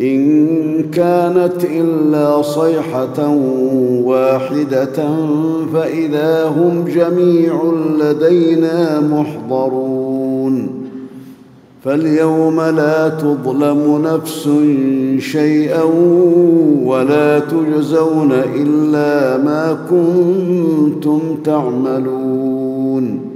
إن كانت إلا صيحة واحدة فإذا هم جميع لدينا محضرون. فاليوم لا تظلم نفس شيئا ولا تجزون إلا ما كنتم تعملون.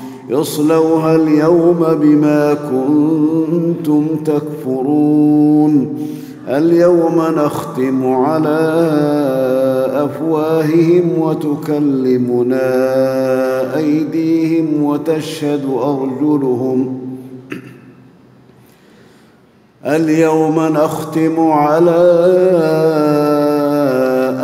اصلوها اليوم بما كنتم تكفرون. اليوم نختم على أفواههم وتكلمنا أيديهم وتشهد أرجلهم. اليوم نختم على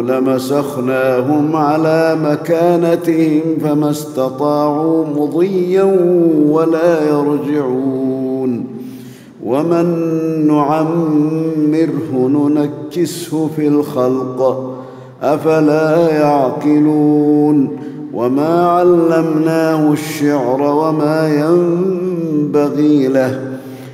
لمسخناهم على مكانتهم فما استطاعوا مضيا ولا يرجعون. ومن نعمره ننكسه في الخلق أفلا يعقلون. وما علمناه الشعر وما ينبغي له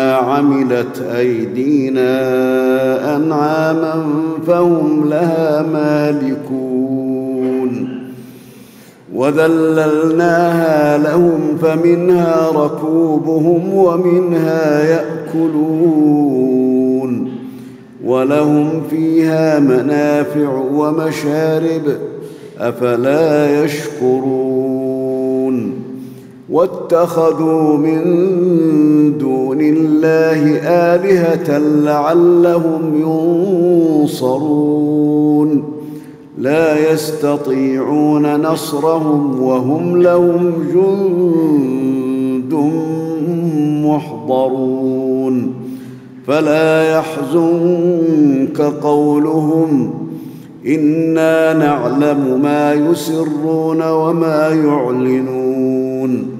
عملت أيدينا أنعاما فهم لها مالكون وذللناها لهم فمنها ركوبهم ومنها يأكلون ولهم فيها منافع ومشارب أفلا يشكرون واتخذوا من دون الله آلهة لعلهم ينصرون. لا يستطيعون نصرهم وهم لهم جند محضرون. فلا يحزنك قولهم. إنا نعلم ما يسرون وما يعلنون.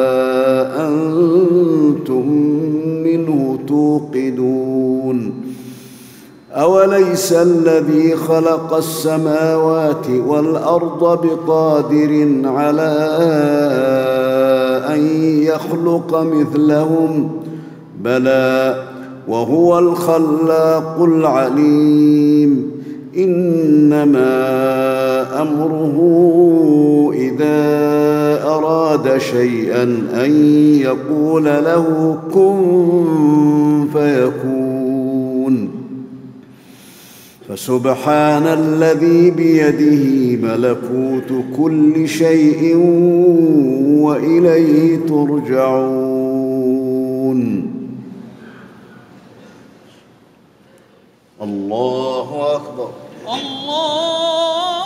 اوليس الذي خلق السماوات والارض بقادر على ان يخلق مثلهم بلى وهو الخلاق العليم انما امره اذا اراد شيئا ان يقول له كن فيكون فسبحان الذي بيده ملكوت كل شيء وإليه ترجعون. الله أكبر. الله